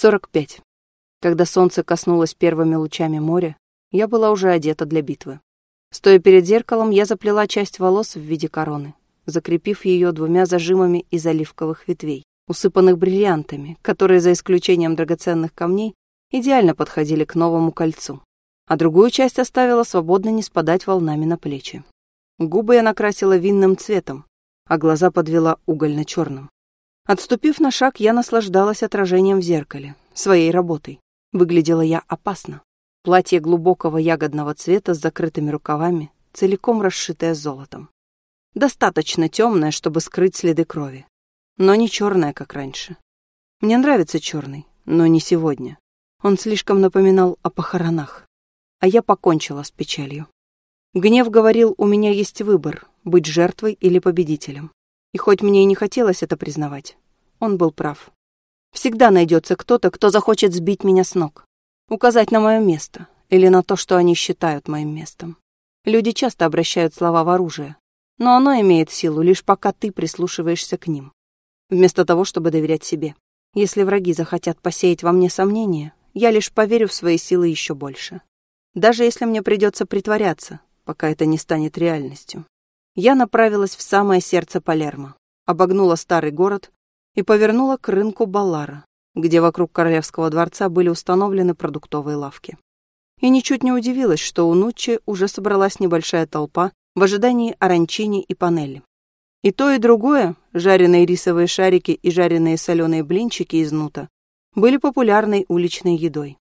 45. Когда солнце коснулось первыми лучами моря, я была уже одета для битвы. Стоя перед зеркалом, я заплела часть волос в виде короны, закрепив ее двумя зажимами из оливковых ветвей, усыпанных бриллиантами, которые, за исключением драгоценных камней, идеально подходили к новому кольцу. А другую часть оставила свободно не спадать волнами на плечи. Губы я накрасила винным цветом, а глаза подвела угольно-черным. Отступив на шаг, я наслаждалась отражением в зеркале, своей работой. Выглядела я опасно. Платье глубокого ягодного цвета с закрытыми рукавами, целиком расшитое золотом. Достаточно темное, чтобы скрыть следы крови. Но не черное, как раньше. Мне нравится черный, но не сегодня. Он слишком напоминал о похоронах. А я покончила с печалью. Гнев говорил, у меня есть выбор, быть жертвой или победителем. И хоть мне и не хотелось это признавать, он был прав. Всегда найдется кто-то, кто захочет сбить меня с ног, указать на мое место или на то, что они считают моим местом. Люди часто обращают слова в оружие, но оно имеет силу лишь пока ты прислушиваешься к ним, вместо того, чтобы доверять себе. Если враги захотят посеять во мне сомнения, я лишь поверю в свои силы еще больше. Даже если мне придется притворяться, пока это не станет реальностью я направилась в самое сердце Палермо, обогнула старый город и повернула к рынку Баллара, где вокруг королевского дворца были установлены продуктовые лавки. И ничуть не удивилась, что у Нуччи уже собралась небольшая толпа в ожидании оранчини и панели. И то, и другое, жареные рисовые шарики и жареные соленые блинчики из нута, были популярной уличной едой.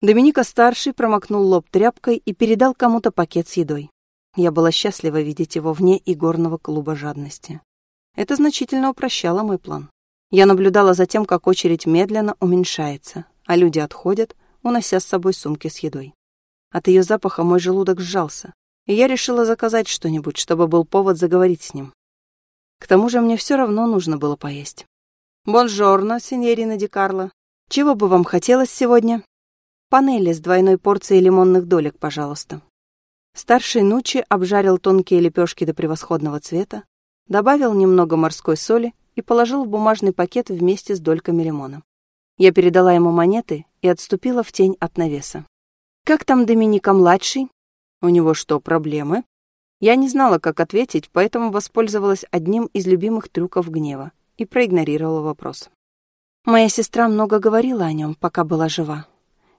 Доминика-старший промокнул лоб тряпкой и передал кому-то пакет с едой. Я была счастлива видеть его вне игорного клуба жадности. Это значительно упрощало мой план. Я наблюдала за тем, как очередь медленно уменьшается, а люди отходят, унося с собой сумки с едой. От ее запаха мой желудок сжался, и я решила заказать что-нибудь, чтобы был повод заговорить с ним. К тому же мне все равно нужно было поесть. «Бонжорно, синьорина Ди Карло. Чего бы вам хотелось сегодня?» «Панели с двойной порцией лимонных долек, пожалуйста», Старший Нучи обжарил тонкие лепешки до превосходного цвета, добавил немного морской соли и положил в бумажный пакет вместе с дольками лимона. Я передала ему монеты и отступила в тень от навеса. «Как там Доминика-младший? У него что, проблемы?» Я не знала, как ответить, поэтому воспользовалась одним из любимых трюков гнева и проигнорировала вопрос. Моя сестра много говорила о нем, пока была жива.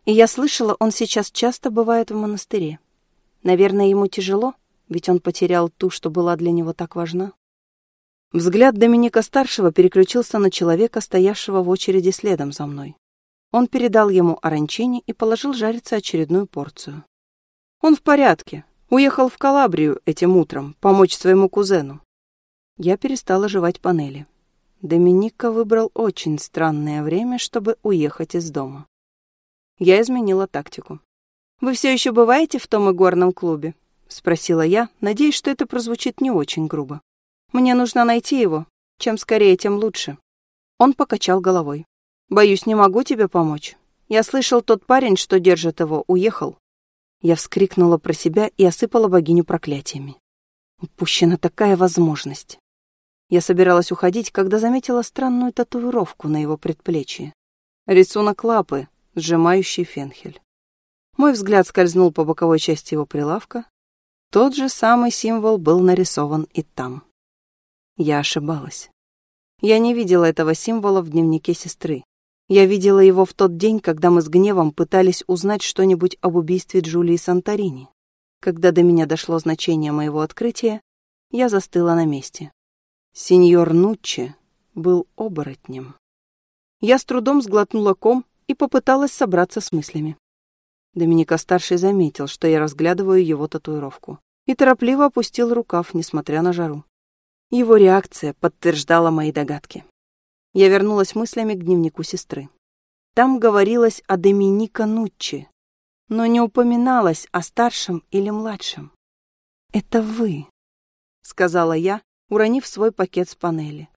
И я слышала, он сейчас часто бывает в монастыре. Наверное, ему тяжело, ведь он потерял ту, что была для него так важна. Взгляд Доминика-старшего переключился на человека, стоявшего в очереди следом за мной. Он передал ему оранчини и положил жариться очередную порцию. «Он в порядке. Уехал в Калабрию этим утром, помочь своему кузену». Я перестала жевать панели. Доминика выбрал очень странное время, чтобы уехать из дома. Я изменила тактику. «Вы все еще бываете в том игорном клубе?» — спросила я, надеясь, что это прозвучит не очень грубо. «Мне нужно найти его. Чем скорее, тем лучше». Он покачал головой. «Боюсь, не могу тебе помочь. Я слышал, тот парень, что держит его, уехал». Я вскрикнула про себя и осыпала богиню проклятиями. Упущена такая возможность. Я собиралась уходить, когда заметила странную татуировку на его предплечье. Рисунок лапы, сжимающий фенхель. Мой взгляд скользнул по боковой части его прилавка. Тот же самый символ был нарисован и там. Я ошибалась. Я не видела этого символа в дневнике сестры. Я видела его в тот день, когда мы с гневом пытались узнать что-нибудь об убийстве Джулии Санторини. Когда до меня дошло значение моего открытия, я застыла на месте. Сеньор Нуччи был оборотнем. Я с трудом сглотнула ком и попыталась собраться с мыслями. Доминика-старший заметил, что я разглядываю его татуировку, и торопливо опустил рукав, несмотря на жару. Его реакция подтверждала мои догадки. Я вернулась мыслями к дневнику сестры. Там говорилось о Доминика Нуччи, но не упоминалось о старшем или младшем. «Это вы», — сказала я, уронив свой пакет с панели.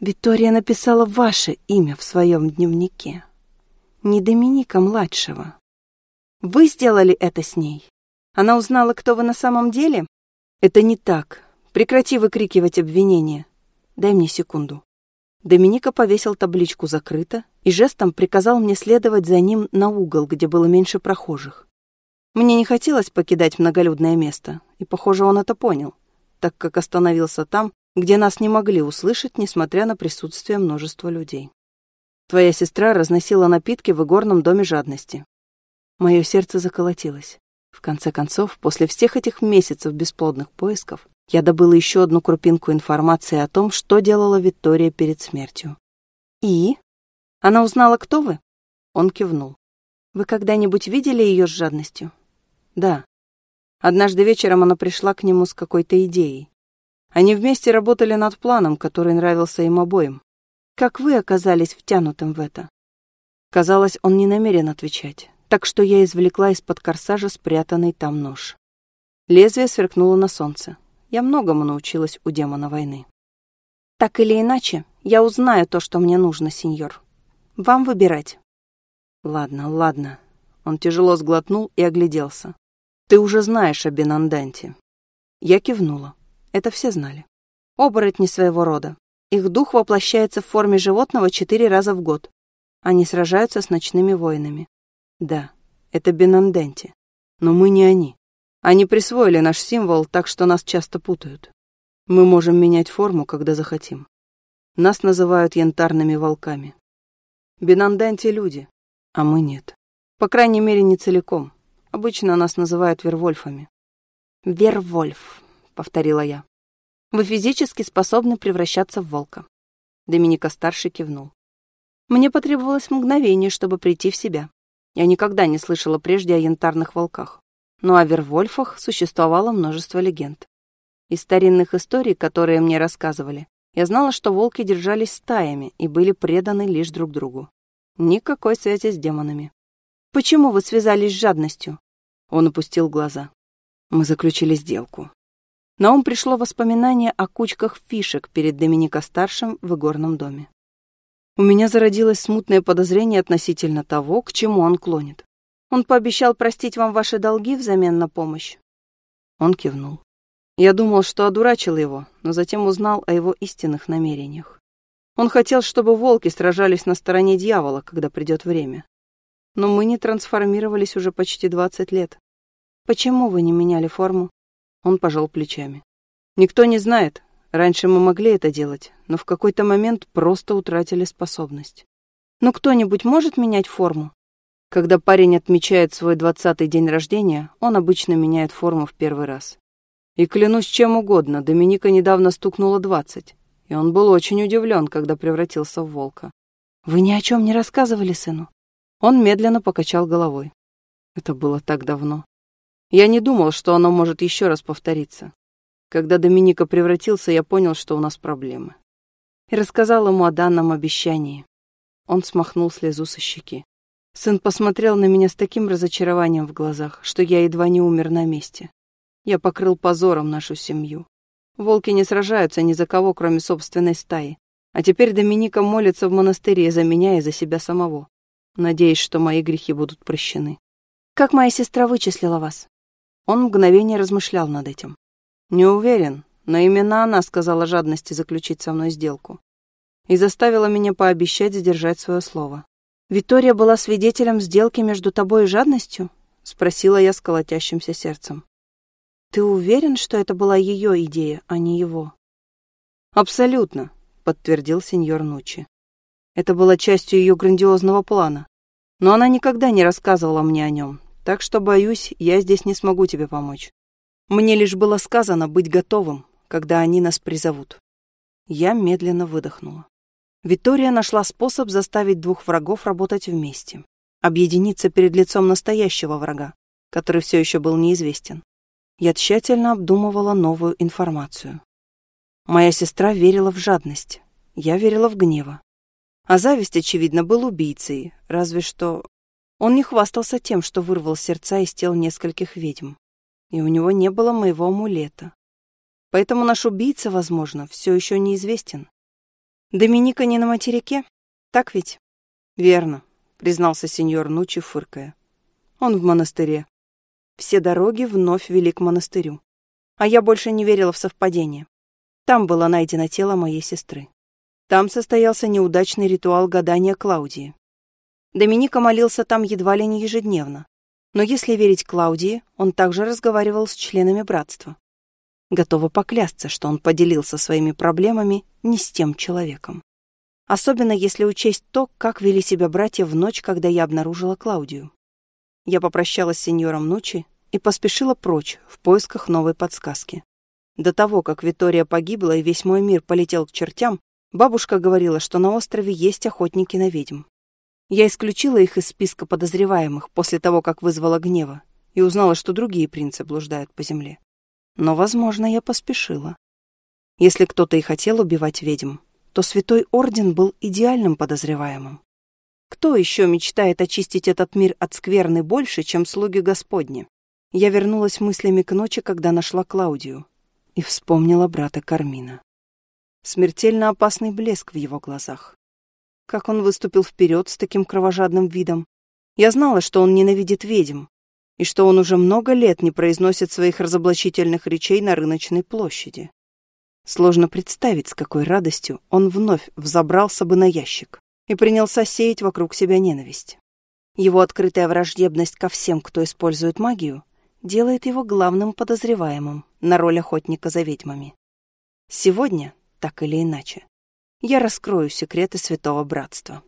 «Виктория написала ваше имя в своем дневнике, не Доминика младшего». Вы сделали это с ней? Она узнала, кто вы на самом деле? Это не так. Прекрати выкрикивать обвинения. Дай мне секунду. Доминика повесил табличку «Закрыто» и жестом приказал мне следовать за ним на угол, где было меньше прохожих. Мне не хотелось покидать многолюдное место, и, похоже, он это понял, так как остановился там, где нас не могли услышать, несмотря на присутствие множества людей. Твоя сестра разносила напитки в игорном доме жадности. Мое сердце заколотилось. В конце концов, после всех этих месяцев бесплодных поисков, я добыла еще одну крупинку информации о том, что делала Виктория перед смертью. «И? Она узнала, кто вы?» Он кивнул. «Вы когда-нибудь видели ее с жадностью?» Да. Однажды вечером она пришла к нему с какой-то идеей. Они вместе работали над планом, который нравился им обоим. Как вы оказались втянутым в это? Казалось, он не намерен отвечать, так что я извлекла из-под корсажа спрятанный там нож. Лезвие сверкнуло на солнце. Я многому научилась у демона войны. Так или иначе, я узнаю то, что мне нужно, сеньор. Вам выбирать. Ладно, ладно. Он тяжело сглотнул и огляделся. Ты уже знаешь о Бенанданте. Я кивнула. Это все знали. Оборотни своего рода. Их дух воплощается в форме животного четыре раза в год. Они сражаются с ночными воинами. Да, это Бенанданте. Но мы не они. Они присвоили наш символ, так что нас часто путают. Мы можем менять форму, когда захотим. Нас называют янтарными волками. Бенанданте люди, а мы нет. По крайней мере, не целиком. Обычно нас называют вервольфами. «Вервольф», — повторила я. «Вы физически способны превращаться в волка». Доминика-старший кивнул. Мне потребовалось мгновение, чтобы прийти в себя. Я никогда не слышала прежде о янтарных волках. Но о вервольфах существовало множество легенд. Из старинных историй, которые мне рассказывали, я знала, что волки держались стаями и были преданы лишь друг другу. Никакой связи с демонами. «Почему вы связались с жадностью?» Он опустил глаза. Мы заключили сделку. На ум пришло воспоминание о кучках фишек перед Доминика-старшим в игорном доме. У меня зародилось смутное подозрение относительно того, к чему он клонит. Он пообещал простить вам ваши долги взамен на помощь. Он кивнул. Я думал, что одурачил его, но затем узнал о его истинных намерениях. Он хотел, чтобы волки сражались на стороне дьявола, когда придет время но мы не трансформировались уже почти 20 лет. Почему вы не меняли форму? Он пожал плечами. Никто не знает. Раньше мы могли это делать, но в какой-то момент просто утратили способность. Но кто-нибудь может менять форму? Когда парень отмечает свой двадцатый день рождения, он обычно меняет форму в первый раз. И клянусь чем угодно, Доминика недавно стукнула двадцать, и он был очень удивлен, когда превратился в волка. «Вы ни о чем не рассказывали сыну?» Он медленно покачал головой. Это было так давно. Я не думал, что оно может еще раз повториться. Когда Доминика превратился, я понял, что у нас проблемы. И рассказал ему о данном обещании. Он смахнул слезу со щеки. Сын посмотрел на меня с таким разочарованием в глазах, что я едва не умер на месте. Я покрыл позором нашу семью. Волки не сражаются ни за кого, кроме собственной стаи. А теперь Доминика молится в монастыре за меня и за себя самого надеясь, что мои грехи будут прощены. «Как моя сестра вычислила вас?» Он мгновение размышлял над этим. «Не уверен, но именно она сказала жадности заключить со мной сделку. И заставила меня пообещать сдержать свое слово. «Витория была свидетелем сделки между тобой и жадностью?» — спросила я с колотящимся сердцем. «Ты уверен, что это была ее идея, а не его?» «Абсолютно», — подтвердил сеньор Нучи. Это было частью ее грандиозного плана. Но она никогда не рассказывала мне о нем, так что, боюсь, я здесь не смогу тебе помочь. Мне лишь было сказано быть готовым, когда они нас призовут. Я медленно выдохнула. Виктория нашла способ заставить двух врагов работать вместе, объединиться перед лицом настоящего врага, который все еще был неизвестен. Я тщательно обдумывала новую информацию. Моя сестра верила в жадность, я верила в гнева. А зависть, очевидно, был убийцей, разве что он не хвастался тем, что вырвал сердца из тел нескольких ведьм. И у него не было моего амулета. Поэтому наш убийца, возможно, все еще неизвестен. Доминика не на материке? Так ведь? Верно, признался сеньор Нучи, фыркая. Он в монастыре. Все дороги вновь вели к монастырю. А я больше не верила в совпадение. Там было найдено тело моей сестры. Там состоялся неудачный ритуал гадания Клаудии. Доминика молился там едва ли не ежедневно. Но если верить Клаудии, он также разговаривал с членами братства. Готова поклясться, что он поделился своими проблемами не с тем человеком. Особенно если учесть то, как вели себя братья в ночь, когда я обнаружила Клаудию. Я попрощалась с сеньором Нучи и поспешила прочь в поисках новой подсказки. До того, как Витория погибла и весь мой мир полетел к чертям, бабушка говорила, что на острове есть охотники на ведьм. Я исключила их из списка подозреваемых после того, как вызвала гнева, и узнала, что другие принцы блуждают по земле. Но, возможно, я поспешила. Если кто-то и хотел убивать ведьм, то Святой Орден был идеальным подозреваемым. Кто еще мечтает очистить этот мир от скверны больше, чем слуги Господни? Я вернулась мыслями к ночи, когда нашла Клаудию, и вспомнила брата Кармина. Смертельно опасный блеск в его глазах. Как он выступил вперед с таким кровожадным видом. Я знала, что он ненавидит ведьм, и что он уже много лет не произносит своих разоблачительных речей на рыночной площади. Сложно представить, с какой радостью он вновь взобрался бы на ящик и принялся сеять вокруг себя ненависть. Его открытая враждебность ко всем, кто использует магию, делает его главным подозреваемым на роль охотника за ведьмами. Сегодня, так или иначе, я раскрою секреты Святого Братства.